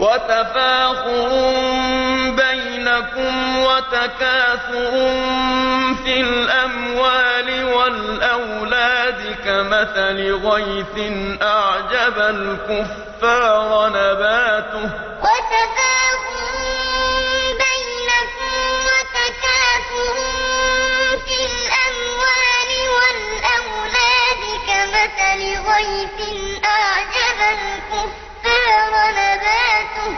وتفاخر بينكم وتكاثر في الأموال والأولاد كمثل غيث أعجب الكفار نباته. وتفاخر أعجب الكفار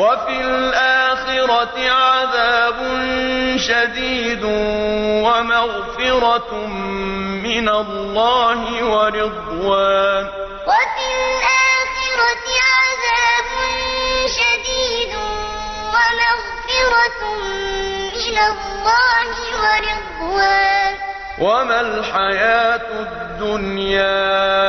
وفي الآخرة عذاب شديد ومغفرة من الله ورضوان. وفي الآخرة عذاب شديد ومغفرة من الله ورضوان. وما الحياة الدنيا